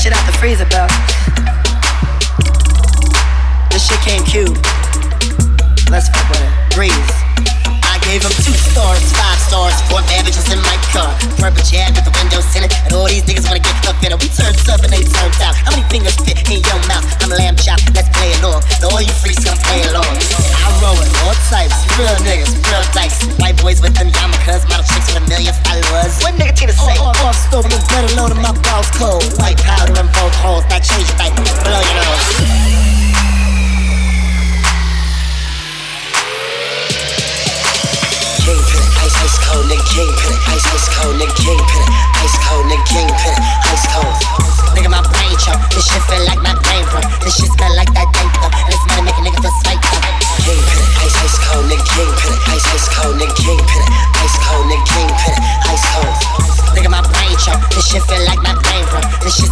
shit out the freezer, bro. This shit came cute. Let's fuck with it. Breeze. I gave him two stars, five stars, four bitches in my car. Purple jag with the windows in it, and all these niggas wanna get up in it. We turned up and they turned out. How many fingers fit in your mouth? I'm a lamb chop, let's play along. Now all you freaks come play along. I roll with all types, real niggas, real dice. White boys with them yarmulkes, model chicks with a million followers. What nigga to say? Off, off stove, no better load in my boss cold. White powder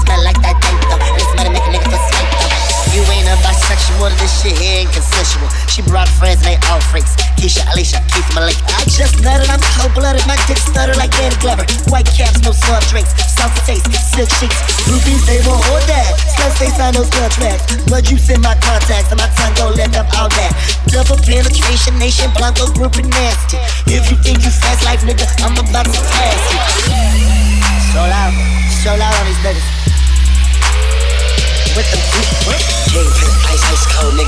smell like that and this money make a nigga feel up. You ain't a bisexual, this shit here ain't consensual. She brought friends they all freaks. Keisha, Alicia, Keith, Malik. I just nutted, I'm cold blooded, my dick stutter like Danny Glover. White caps, no soft drinks, soft taste, silk sheets. Groupies, they won't hold that. Sluts, they sign those contracts. Blood juice in my contacts, and my tongue gon' lift up all that. Double penetration, nation, Blanco, group, and nasty. If you think you fast life, nigga, I'm about to pass you. So loud on these niggas Ice nigga,